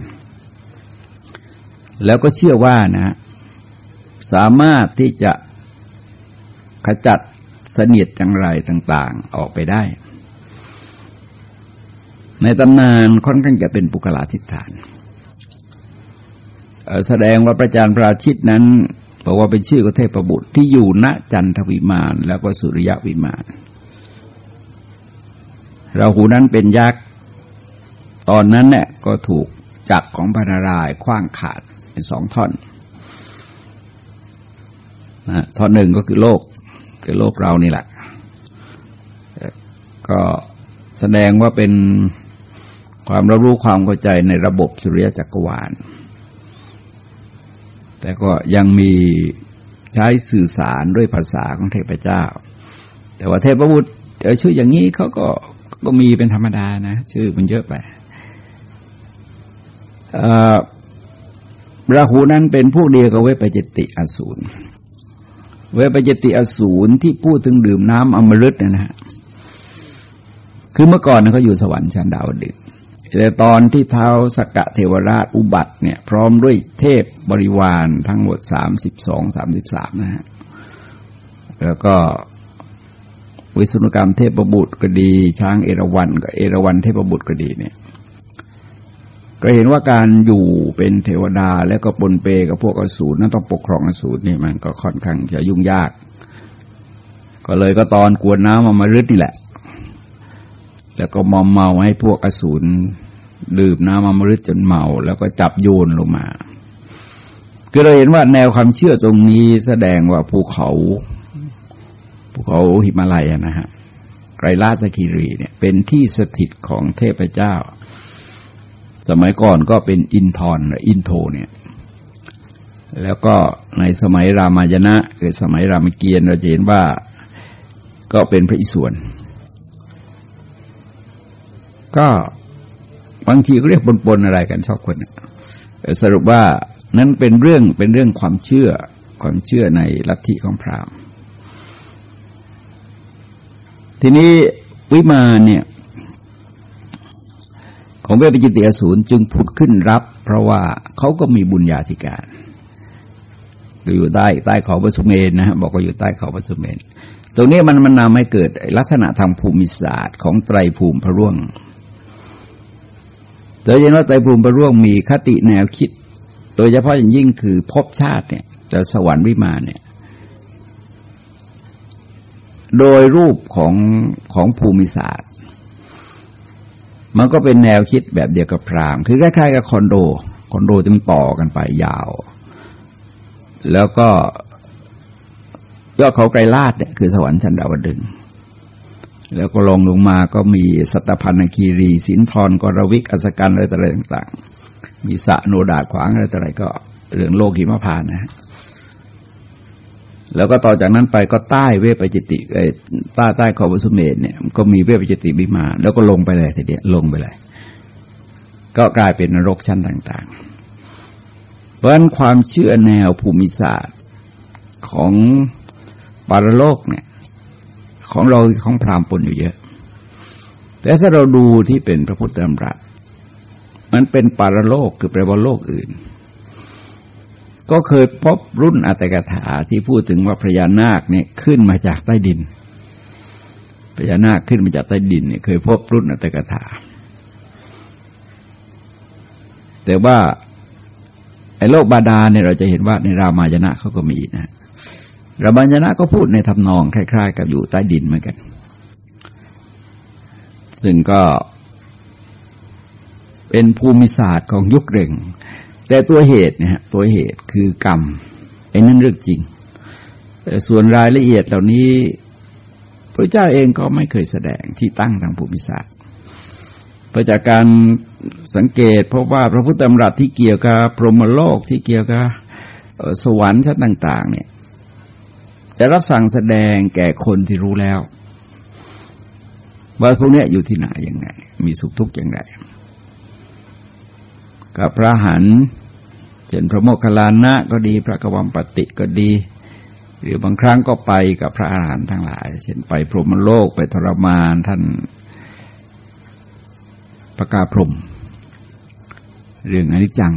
แล้วก็เชื่อว่านะสามารถที่จะขจัดเสนียดจังไรต่างๆออกไปได้ ในตำนานค่อนข้างจะเป็นปุกลาธิฐาน แสดงว่าพระจารย์พระชิตนั้นบอกว่าเป็นชื่อของเทพบุตรที่อยู่ณจันทวิมานแล้วก็สุริยวิมานราหูนั้นเป็นยักษ์ตอนนั้นเนี่ยก็ถูกจักรของพระนารายคว้างขาดเป็นสองท่อนนะท่อนหนึ่งก็คือโลกคือโลกเรานี่แหละ ก็แสดงว่าเป็นความรับรู้ความเข้าใจในระบบสุริยจักรวาล แต่ก็ยังมีใช้สื่อสารด้วยภาษาของเทพเจ้า แต่ว่าเทพบุตรชื่ออย่างนี้เขาก็ก็มีเป็นธรรมดานะ ชื่อมันเยอะไปราหูนั้นเป็นพวกเดียวกับเวปจิติอสูร เวปจิติอสูรที่พูดถึงดื่มน้ำอมฤตนะฮะคือเมื่อก่อนเขาอยู่สวรรค์ชั้นดาวดึง แต่ตอนที่เท้าสกกะเทวราชอุบัติเนี่ยพร้อมด้วยเทพบริวารทั้งหมดสามสิบสองสามสิบสามนะฮะ แล้วก็วิสุนุกรรมเทพบุตรก็ดี ช้างเอราวันกับเอราวันเทพบุตรก็ดีเนี่ย ก็เห็นว่าการอยู่เป็นเทวดาแล้วก็ปนเปกับพวกอสูรนั้นต้องปกครองอสูรนี่มันก็ค่อนข้างจะยุ่งยาก ก็เลยก็ตอนกวนน้ำมามารึดนี่แหละ แล้วก็มอมเมาให้พวกอสูรดื่มน้ำมมฤตจนเมา แล้วก็จับโยนลงมาก็เราเห็นว่าแนวความเชื่อตรงนี้แสดงว่าภูเขาภูเขาหิมาลัยนะฮะไกรลาสคีรีเนี่ยเป็นที่สถิตของเทพเจ้า สมัยก่อนก็เป็นอินทร์หรืออินโทเนี่ยแล้วก็ในสมัยรามายณะคือสมัยรามเกียรติ์เราเห็นว่าก็เป็นพระอิศวร ก็บางทีก็เรียกปนๆอะไรกันชอบคนสรุปว่านั้นเป็นเรื่องเป็นเรื่องความเชื่อความเชื่อในลัทธิของพราหมณ์ ทีนี้วิมานเนี่ย ของเวปจิติอสูรจึงผุดขึ้นรับ เพราะว่าเขาก็มีบุญญาธิการอยู่ใต้ใต้เขาปสุเมนนะฮะบอกว่าอยู่ใต้เขาปสุเมนตรงนี้มันมันนำให้เกิดลักษณะทางภูมิศาสตร์ของไตรภูมิพระร่วง โดยเฉพาะไตรภูมิประร่วงมีคติแนวคิด โดยเฉพาะอย่างยิ่งคือภพชาติเนี่ยจะสวรรค์วิมานเนี่ย โดยรูปของของภูมิศาสตร์ มันก็เป็นแนวคิดแบบเดียวกับพราหมคือคล้ายๆกับคอนโด คอนโดจะมันต่อกันไปยาว แล้วก็ยอดเขาไกรลาดเนี่ยคือสวรรค์ชั้นดาวดึง แล้วก็ลงลงมาก็มีสัตพันธ์คีรีสินทรกรวิกอสกันอะไรต่างๆ มีสะโนดาขวางอะไรต่างๆก็เรื่องโลกหิมพานนะฮะแล้วก็ต่อจากนั้นไปก็ใต้เวปจิติใต้ใต้ขอบสุเมธเนี่ยก็มีเวปจิติบิมา แล้วก็ลงไปเลยทีเดียวลงไปเลย ก็กลายเป็นนรกชั้นต่าง ๆ เพราะฉะนั้นความเชื่อแนวภูมิศาสตร์ของปารโลกเนี่ย ของเราของพราหมณ์ปนอยู่เยอะ แต่ถ้าเราดูที่เป็นพระพุทธธรรมรัตมันเป็นปารโลกคือแปลว่าโลกอื่น ก็เคยพบรุ่นอัตกถาที่พูดถึงว่าพญานาคเนี่ยขึ้นมาจากใต้ดินพญานาคขึ้นมาจากใต้ดินเนี่ยเคยพบรุ่นอัตกถา แต่ว่าไอ้โลกบาดาเนี่ยเราจะเห็นว่าในรามายณะเขาก็มีนะ รามายณะก็พูดในทำนองคล้ายๆ กับอยู่ใต้ดินเหมือนกัน ซึ่งก็เป็นภูมิศาสตร์ของยุคเร่ง แต่ตัวเหตุเนี่ยตัวเหตุคือกรรมไอ้นั่นเรื่องจริง ส่วนรายละเอียดเหล่านี้พระเจ้าเองก็ไม่เคยแสดงที่ตั้งทางภูมิศาสตร์เพระจากการสังเกตพบว่าพระพุทธธรรมรัตที่เกี่ยวกับพรหมโลกที่เกี่ยวกับสวรรค์ชั้นต่าง ๆ เนี่ย จะรับสั่งแสดงแก่คนที่รู้แล้ว ว่าพวกนี้อยู่ที่ไหนยังไง มีสุขทุกข์อย่างไรกับพระหันเช่นพระโมคคัลลานะก็ดี พระกวัมปติก็ดี หรือบางครั้งก็ไปกับพระอาหารหันต์ทั้งหลาย เช่นไปพรหมโลกไปทรมานท่านประกาศพรมเรื่องอนิจจัง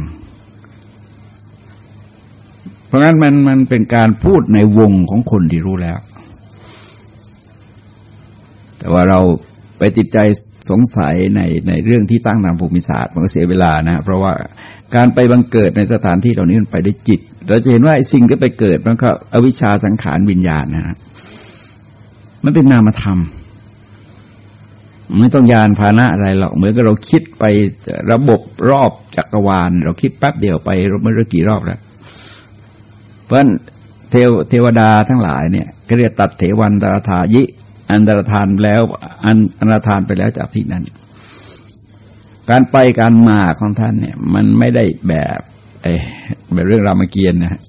ราะงั้นมันมันเป็นการพูดในวงของคนที่รู้แล้ว แต่ว่าเราไปติดใจสงสัยในในเรื่องที่ตั้งทางภูมิศาสตร์มันก็เสียเวลานะ เพราะว่าการไปบังเกิดในสถานที่เหล่านี้มันไปได้จิต เราจะเห็นว่าไอ้สิ่งที่ไปเกิดมันก็อวิชชาสังขารวิญญาณนะมันเป็นนามธรรม ไม่ต้องยานพาหนะอะไรหรอก เหมือนกับเราคิดไประบบรอบจักรวาล เราคิดแป๊บเดียวไปไม่รู้กี่รอบแล้ว ราะเทวเทวดาทั้งหลายเนี่ยก็เรียกตัดเถวันตรธายิ อันตรธานแล้วอันอันตรธานไปแล้วจากที่นั้น การไปการมาของท่านเนี่ย มันไม่ได้แบบไอ้แบบเรื่องรามเกียรตินะ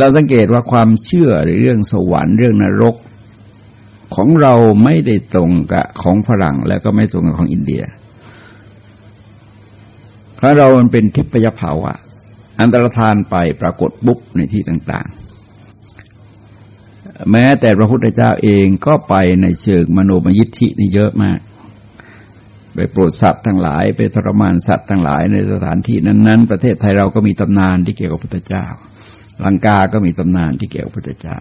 เราสังเกตว่าความเชื่อหรือเรื่องสวรรค์เรื่องนรกของเราไม่ได้ตรงกับของฝรั่งแล้วก็ไม่ตรงกับของอินเดียเพราะเรามันเป็นทิพยภาวะ อันตรธานไปปรากฏบุกในที่ต่าง ๆ แม้แต่พระพุทธเจ้าเองก็ไปในเชิงมโนมยิทธินี่เยอะมาก ไปโปรดสัตว์ทั้งหลาย ไปทรมานสัตว์ทั้งหลายในสถานที่นั้น ๆ ประเทศไทยเราก็มีตำนานที่เกี่ยวกับพุทธเจ้า ลังกาก็มีตำนานที่เกี่ยวกับพุทธเจ้า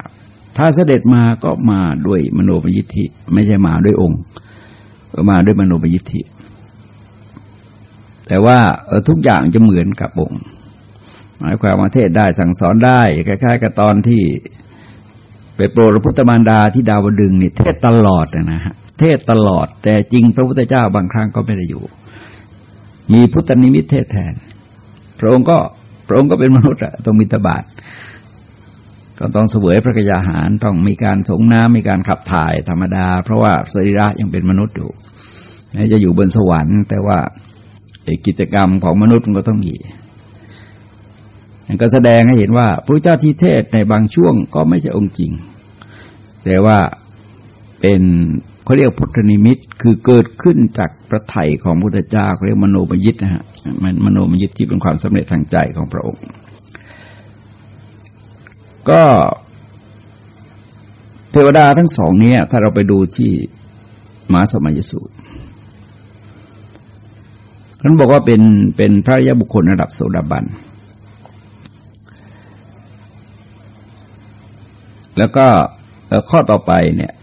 ถ้าเสด็จมาก็มาด้วยมโนมยิทธิไม่ใช่มาด้วยองค์มาด้วยมโนมยิทธิแต่ว่าทุกอย่างจะเหมือนกับองค์ หมายความว่าเทศได้สั่งสอนได้คล้ายๆกับตอนที่ไปโปรดพระพุทธมารดาที่ดาวดึงนี่เทศตลอดนะฮะเทศตลอด แต่จริงพระพุทธเจ้าบางครั้งก็ไม่ได้อยู่ มีพุทธนิมิตเทศแทน พระองค์ก็พระองค์ก็เป็นมนุษย์อะต้องมีตบาทก็ต้องเสวยพระกยาหารต้องมีการสงน้ำมีการขับถ่ายธรรมดา เพราะว่าสรีระยังเป็นมนุษย์อยู่จะอยู่บนสวรรค์ แต่ว่ากิจกรรมของมนุษย์มันก็ต้องมี ก็แสดงให้เห็นว่าพระเจ้าที่เทศในบางช่วงก็ไม่ใช่องค์จริง แต่ว่าเป็นเขาเรียกพุทธนิมิตคือเกิดขึ้นจากพระไถ่ของพุทธเจ้าเขาเรียกมโนมยิทนะฮะมันมโนมยิทที่เป็นความสำเร็จทางใจของพระองค์ ก็เทวดาทั้งสองนี้ถ้าเราไปดูที่มหาสมัยสูตรท่านบอกว่าเป็นเป็นพระยาบุคคลระดับโสดาบัน แล้วก็ข้อต่อไปเนี่ย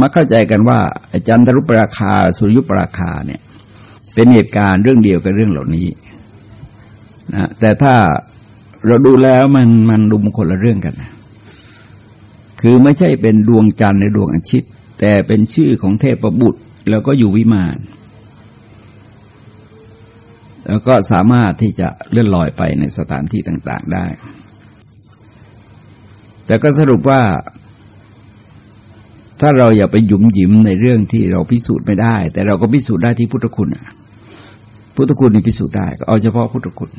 มาเข้าใจกันว่าอาจารย์ทรุปราคาสุริยุปราคาเนี่ย เป็นเหตุการณ์เรื่องเดียวกับเรื่องเหล่านี้นะแต่ถ้าเราดูแล้วมันมันดูมคนละเรื่องกันนะคือไม่ใช่เป็นดวงจันทร์ในดวงอาทิตย์แต่เป็นชื่อของเทพบุตร แล้วก็อยู่วิมาน แล้วก็สามารถที่จะเลื่อนลอยไปในสถานที่ต่าง ๆ ได้ แต่ก็สรุปว่า ถ้าเราอย่าไปหยุมหยิมในเรื่องที่เราพิสูจน์ไม่ได้ แต่เราก็พิสูจน์ได้ที่พุทธคุณพุทธคุณนี่พิสูจน์ได้ก็เอาเฉพาะพุทธคุณ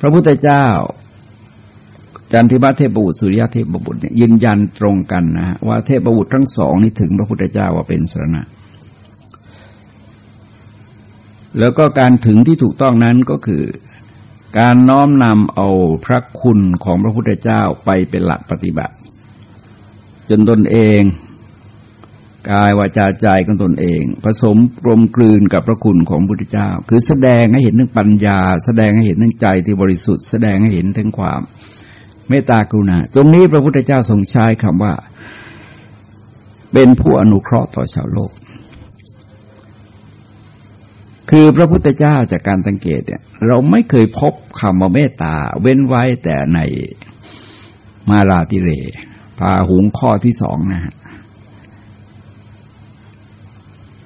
พระพุทธเจ้า จันทิมาเทพบุตรสุริยะเทพบุตรเนี่ยยืนยันตรงกันนะว่าเทพบุตรทั้งสองนี่ถึงพระพุทธเจ้าว่าเป็นสรณะแล้วก็การถึงที่ถูกต้องนั้นก็คือ การน้อมนำเอาพระคุณของพระพุทธเจ้าไปเป็นหลักปฏิบัติ จนตนเอง กายวาจาใจของตนเอง ผสมกลมกลืนกับพระคุณของพุทธเจ้า คือแสดงให้เห็นถึงปัญญา แสดงให้เห็นถึงใจที่บริสุทธิ์ แสดงให้เห็นถึงความเมตตากรุณาตรงนี้พระพุทธเจ้าทรงใช้คำว่า เป็นผู้อนุเคราะห์ต่อชาวโลก คือพระพุทธเจ้าจากการสังเกตเนี่ย เราไม่เคยพบคำว่าเมตตา เว้นไว้แต่ในมาราติเรพาหุงข้อที่สองนะฮะ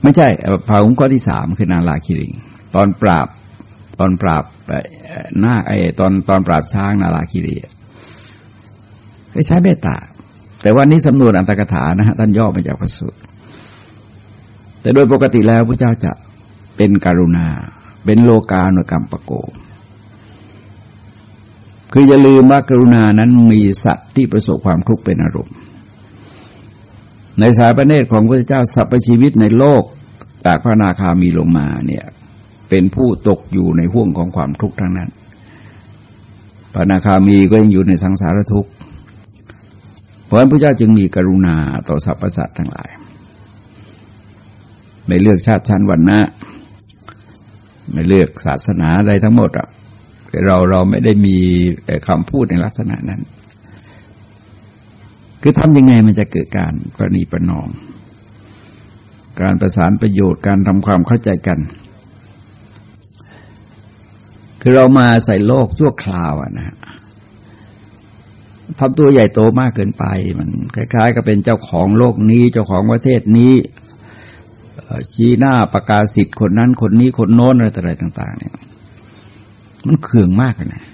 ไม่ใช่พาหุงข้อที่สามคือนาลาคิริง ตอนปราบตอนปราบหน้าไอตอนตอนปราบช้างนาลาคิรีไปใช้เมตตา แต่ว่านี้สำนวนอันตรกถานะฮะท่านย่อมาจากพระสูตรแต่โดยปกติแล้วพระเจ้าจะ เป็นกรุณา เป็นโลกาโนกรรมปโก คืออย่าลืมว่ากรุณานั้นมีสัตว์ที่ประสบความคลุกข์เป็นอารมณ์ ในสายประเนตรของพระเจ้าสรรพชีวิตในโลกจากพระนาคามีลงมาเนี่ยเป็นผู้ตกอยู่ในห่วงของความทุกข์ทั้งนั้น พระนาคามีก็ยังอยู่ในสังสารทุกข์ เพราะฉะนั้นพระเจ้าจึงมีกรุณาต่อสรรพสัตว์ทั้งหลาย ไม่เลือกชาติชั้นวรรณะ ไม่เลือกศาสนาใดทั้งหมดอะเราเราไม่ได้มีคำพูดในลักษณะนั้น คือทำยังไงมันจะเกิดการประนีประนอม การประสานประโยชน์การทำความเข้าใจกัน คือเรามาใส่โลกชั่วคราวอะนะทำตัวใหญ่โตมากเกินไป มันคล้าย ๆกับเป็นเจ้าของโลกนี้ เจ้าของประเทศนี้ ชี้หน้าประกาศสิทธิ์คนนั้น คนนี้คนโน้นอะไรต่าง ๆ เนี่ย มันเขื่องมากนะ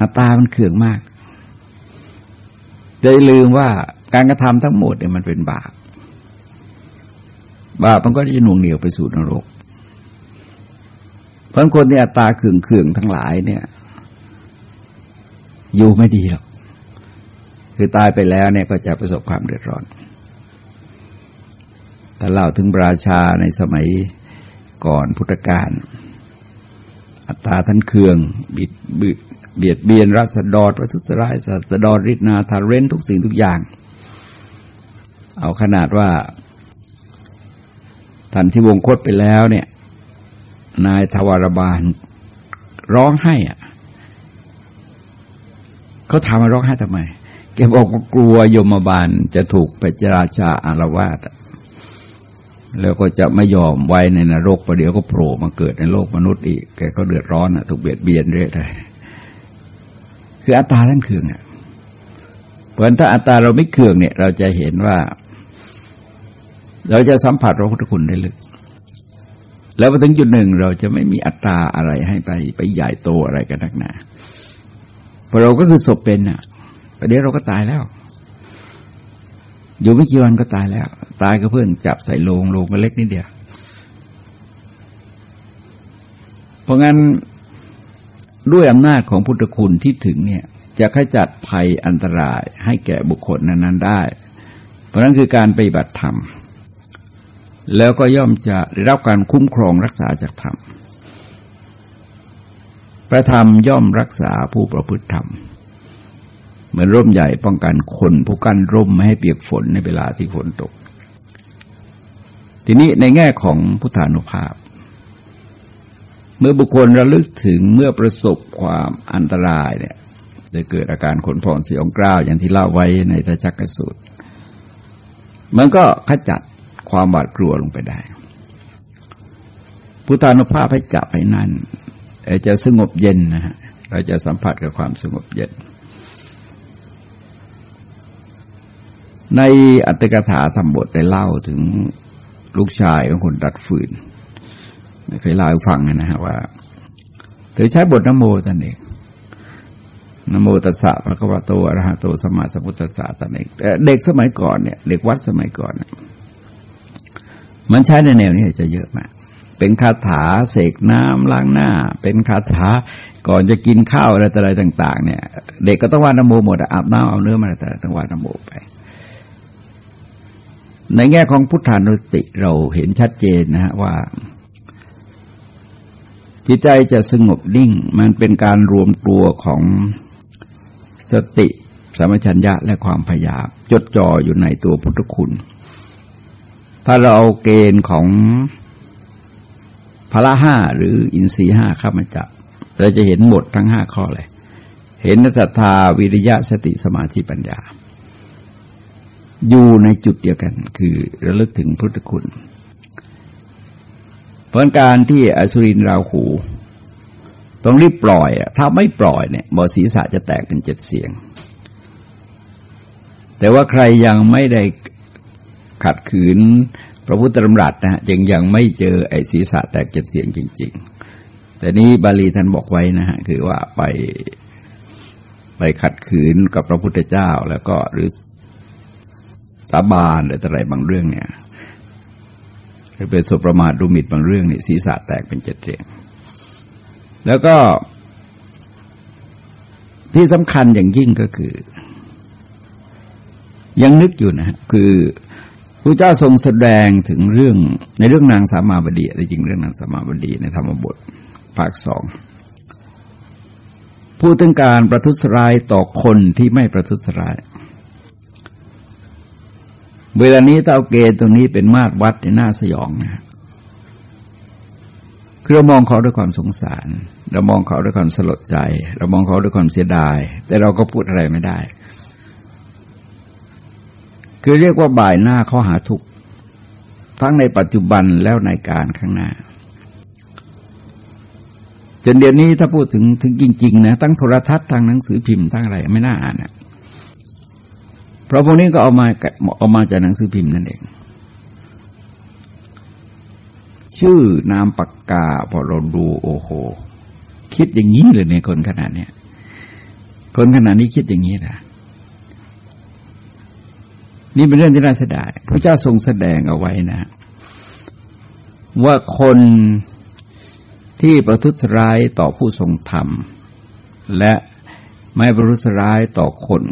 อัตามันเขื่องมากจะลืมว่าการกระทำทั้งหมดเนี่ยมันเป็นบาป บาปมันก็จะหน่วงเหนียวไปสู่นรก เพราะคนที่อัตตาขึงขึงทั้งหลายเนี่ย อยู่ไม่ดีหรอก คือตายไปแล้วเนี่ยก็จะประสบความเดือดร้อน แต่เล่าถึงราชาในสมัยก่อนพุทธกาลอัตตาท่านเคืองบิดบิดเบียดเบียนรัศดรประทุษร้ายสัตดรริษนาทาเรนทุกสิ่งทุกอย่าง เอาขนาดว่าท่านที่วงคตไปแล้วเนี่ย นายทวารบาลร้องไห้อะเขาถามมาร้องไห้ทำไมแกบอกกลัวยมบาลจะถูกไปจราชาอารวาส แล้วก็จะไม่ยอมไว้ในนรกประเดี๋ยวก็โผล่มาเกิดในโลกมนุษย์อีก แกก็เดือดร้อนอะ ถูกเบียดเบียนเรื่อยเลยคืออัตตาท่านเคืองอะเพราะถ้าอัตตาเราไม่เคืองเนี่ย เราจะเห็นว่า เราจะสัมผัสพระพุทธคุณได้ลึก แล้วพอถึงจุดหนึ่งเราจะไม่มีอัตราอะไรให้ไปไปใหญ่โตอะไรกันนักหนาเพราะเราก็คือศพเป็นอะประเดี๋ยวเราก็ตายแล้ว อยู่ไม่กี่วันก็ตายแล้ว ตายก็เพิ่งจับใส่โลงโลงก็เล็กนิดเดียว เพราะงั้นด้วยอำนาจของพุทธคุณที่ถึงเนี่ยจะขจัดภัยอันตรายให้แก่บุคคลนั้น ๆ ได้ เพราะนั้นคือการปฏิบัติธรรม แล้วก็ย่อมจะได้รับการคุ้มครองรักษาจากธรรม พระธรรมย่อมรักษาผู้ประพฤติธรรม เหมือนร่มใหญ่ป้องกันคนผู้กั้นร่มไม่ให้เปียกฝนในเวลาที่ฝนตก ทีนี้ในแง่ของพุทธานุภาพ เมื่อบุคคลระลึกถึงเมื่อประสบความอันตรายเนี่ยจะเกิดอาการขนพองเสียงกล้าวอย่างที่เล่าไว้ในทจักกสูตร มันก็ขจัดความหวาดกลัวลงไปได้ พุทธานุภาพให้จับให้นั่นจะสงบเย็นนะฮะเราจะสัมผัสกับความสงบเย็น ในอัตถกถาธรรมบทได้เล่าถึง ลูกชายของคนตัดฟืนเคยเล่าให้ฟังนะฮะว่าเธอใช้บทนโมตนเองนโมตัสสะพระคัมภโตอรหะโตสมมาสมุตตัสสะตนเองแต่เด็กสมัยก่อนเนี่ย เด็กวัดสมัยก่อนเนี่ยมันใช้ในแนวนี้จะเยอะมาก เป็นคาถาเสกน้ำล้างหน้า เป็นคาถาก่อนจะกินข้าวอะไรอะไรต่าง ๆ เนี่ย เด็กก็ต้องว่านโมหมดอาบน้ำเอาเนื้อมาแต่ต้องว่านโมไป ในแง่ของพุทธานุติเราเห็นชัดเจนนะฮะว่า จิตใจจะสงบนิ่ง มันเป็นการรวมตัวของสติสมัชัญญะและความพยายามจดจ่ออยู่ในตัวพุทธคุณ ถ้าเราเอาเกณฑ์ของพละห้าหรืออินทรีห้าข้ามาจับเราจะเห็นหมดทั้งห้าข้อเลย เห็นศรัทธาวิริยะสติสมาธิปัญญา อยู่ในจุดเดียวกัน คือระลึกถึงพุทธคุณ เพราะการที่อสุรินราหู ต้องรีบปล่อย ถ้าไม่ปล่อยเนี่ยบ่อศีรษะจะแตกเป็นเจ็ดเสียง แต่ว่าใครยังไม่ได้ขัดขืนพระพุทธธรรมรัตนะยังยังไม่เจอไอ้ศีรษะแตกเจ็ดเสียงจริง ๆ แต่นี้บาลีท่านบอกไว้นะฮะคือว่าไปไปขัดขืนกับพระพุทธเจ้าแล้วก็หรือ สาบานอะไรต่อะไรบางเรื่องเนี่ยหรือเป็นสุประมาทดูหมิ่นบางเรื่องนี่ศีรษะแตกเป็นเจ็ดเสียงแล้วก็ที่สำคัญอย่างยิ่งก็คือ ยังนึกอยู่นะคือพระเจ้าทรงแสดงถึงเรื่องในเรื่องนางสามาบดีจริงเรื่องนางสามาบดีในธรรมบทภาคสองพูดถึงการประทุษร้ายต่อคนที่ไม่ประทุษร้าย เวลานี้เต้าเกตตรงนี้เป็นมาตรวัดในหน้าสยองนะคือเรามองเขาด้วยความสงสาร เรามองเขาด้วยความสลดใจ เรามองเขาด้วยความเสียดาย แต่เราก็พูดอะไรไม่ได้ คือเรียกว่าบ่ายหน้าเขาหาทุกทั้งในปัจจุบันแล้วในการข้างหน้า จนเดี๋ยวนี้ถ้าพูดถึงถึงจริง ๆ นะ ตั้งโทรทัศน์ทางหนังสือพิมพ์ทั้งอะไร ไม่น่าอ่านนะ เพราะพวกนี้ก็เอามาเอามาจากหนังสือพิมพ์นั่นเอง ชื่อนามปากกาพอเราดูโอ้โห คิดอย่างนี้เลยในคนขนาดเนี้ยคนขนาดนี้คิดอย่างนี้นะนี่เป็นเรื่องที่น่าเสียดายพระเจ้าทรงแสดงเอาไว้นะ ว่าคนที่ประทุษร้ายต่อผู้ทรงธรรม และไม่ประทุษร้ายต่อคน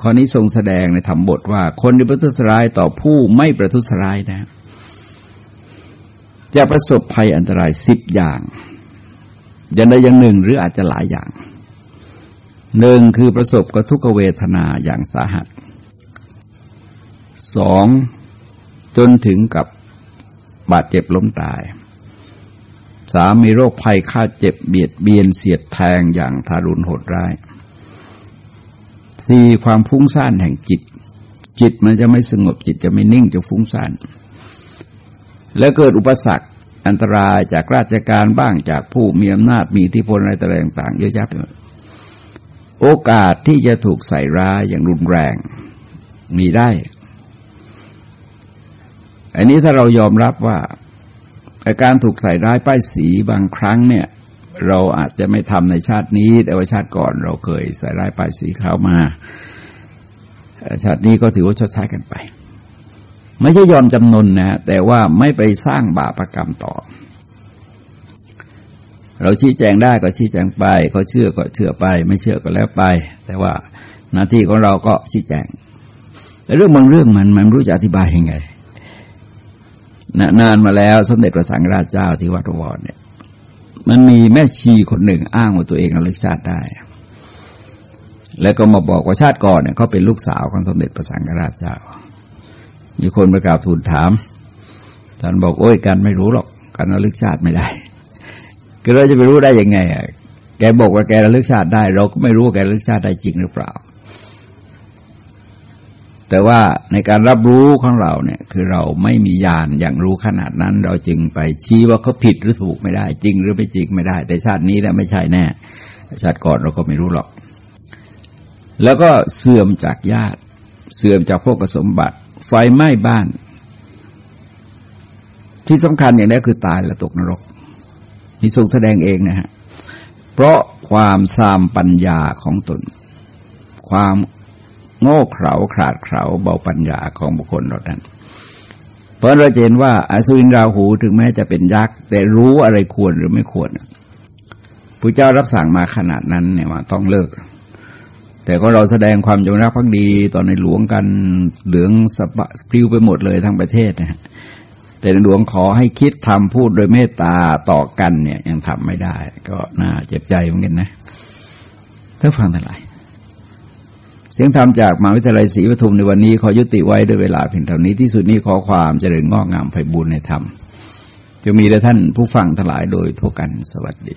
ข้อนี้ทรงแสดงในธรรมบทว่า คนที่ประทุษร้ายต่อผู้ไม่ประทุษร้ายนะ จะประสบภัยอันตรายสิบอย่างอย่างใดอย่างหนึ่งหรืออาจจะหลายอย่างหนึ่งคือประสบกับทุกเวทนาอย่างสาหัสสองจนถึงกับบาดเจ็บล้มตายสามมีโรคภัยฆ่าเจ็บเบียดเบียนเสียดแทงอย่างทารุณโหดร้าย สี่ความฟุ้งซ่านแห่งจิต จิตมันจะไม่สงบจิตจะไม่นิ่งจะฟุ้งซ่าน แล้วเกิดอุปสรรคอันตรายจากราชการบ้างจากผู้มีอำนาจมีอิทธิพลอะไรต่างๆเยอะแยะไปหมดโอกาสที่จะถูกใส่ร้ายอย่างรุนแรงมีได้ อันนี้ถ้าเรายอมรับว่าการถูกใส่ร้ายป้ายสีบางครั้งเนี่ย เราอาจจะไม่ทำในชาตินี้ แต่ว่าชาติก่อนเราเคยใส่ร้ายป้ายสีเขามา ชาตินี้ก็ถือว่าชดใช้กันไป ไม่ใช่ยอมจำนนนะ แต่ว่าไม่ไปสร้างบาปรกรรมต่อ เราชี้แจงได้ก็ชี้แจงไปเขาเชื่อก็เชื่อไป ไม่เชื่อก็แล้วไป แต่ว่าหน้าที่ของเราก็ชี้แจง แต่เรื่องบางเรื่องมันมันรู้จะอธิบายยังไงนานมาแล้วสมเด็จพระสังฆราชเจ้าที่วัดวรเนี่ย มันมีแม่ชีคนหนึ่งอ้างว่าตัวเองระลึกชาติได้ แล้วก็มาบอกว่าชาติก่อนเนี่ยเขาเป็นลูกสาวของสมเด็จพระสังฆราชเจ้า มีคนประกาศทูลถาม ท่านบอกโอ้ยกันไม่รู้หรอกกันระลึกชาติไม่ได้ก็เราจะไปรู้ได้ยังไงอะแกบอกว่าแกระลึกชาติได้ เราก็ไม่รู้ว่าแกระลึกชาติได้จริงหรือเปล่า แต่ว่าในการรับรู้ของเราเนี่ยคือเราไม่มีญาณอย่างรู้ขนาดนั้น เราจึงไปชี้ว่าเขาผิดหรือถูกไม่ได้ จริงหรือไม่จริงไม่ได้ แต่ชาตินี้แล้วไม่ใช่แน่ ชาติก่อนเราก็ไม่รู้หรอก แล้วก็เสื่อมจากญาติ เสื่อมจากพวกสมบัติ ไฟไหม้บ้าน ที่สำคัญอย่างนี้คือตายและตกนรกนี่ทรงแสดงเองนะฮะเพราะความสามปัญญาของตน ความ โง่เขลาขาดเขลาเบาปัญญาของบุคคลเรานั้นเพราะเราเห็นว่าอสุรินราหูถึงแม้จะเป็นยักษ์ แต่รู้อะไรควรหรือไม่ควรพระเจ้ารับสั่งมาขนาดนั้นเนี่ยว่าต้องเลิก แต่ก็เราแสดงความจงรักภักดีตอนในหลวงกันเหลืองสะพริ้วไปหมดเลยทั้งประเทศนะแต่ในหลวงขอให้คิดทำพูดโดยเมตตาต่อกันเนี่ยยังทำไม่ได้ ก็น่าเจ็บใจเหมือนกันนะถ้าฟังเท่าไหร่ สียงธรรมจากมหาวิทยาลัยศรีปทุมในวันนี้ขอยุติไว้ด้วยเวลาเพียงเท่านี้ที่สุดนี้ขอความเจริญงอกงามไพบูรณในธรรมจะมีแด่ท่านผู้ฟังทั้งหลายโดยทั่วกันสวัสดี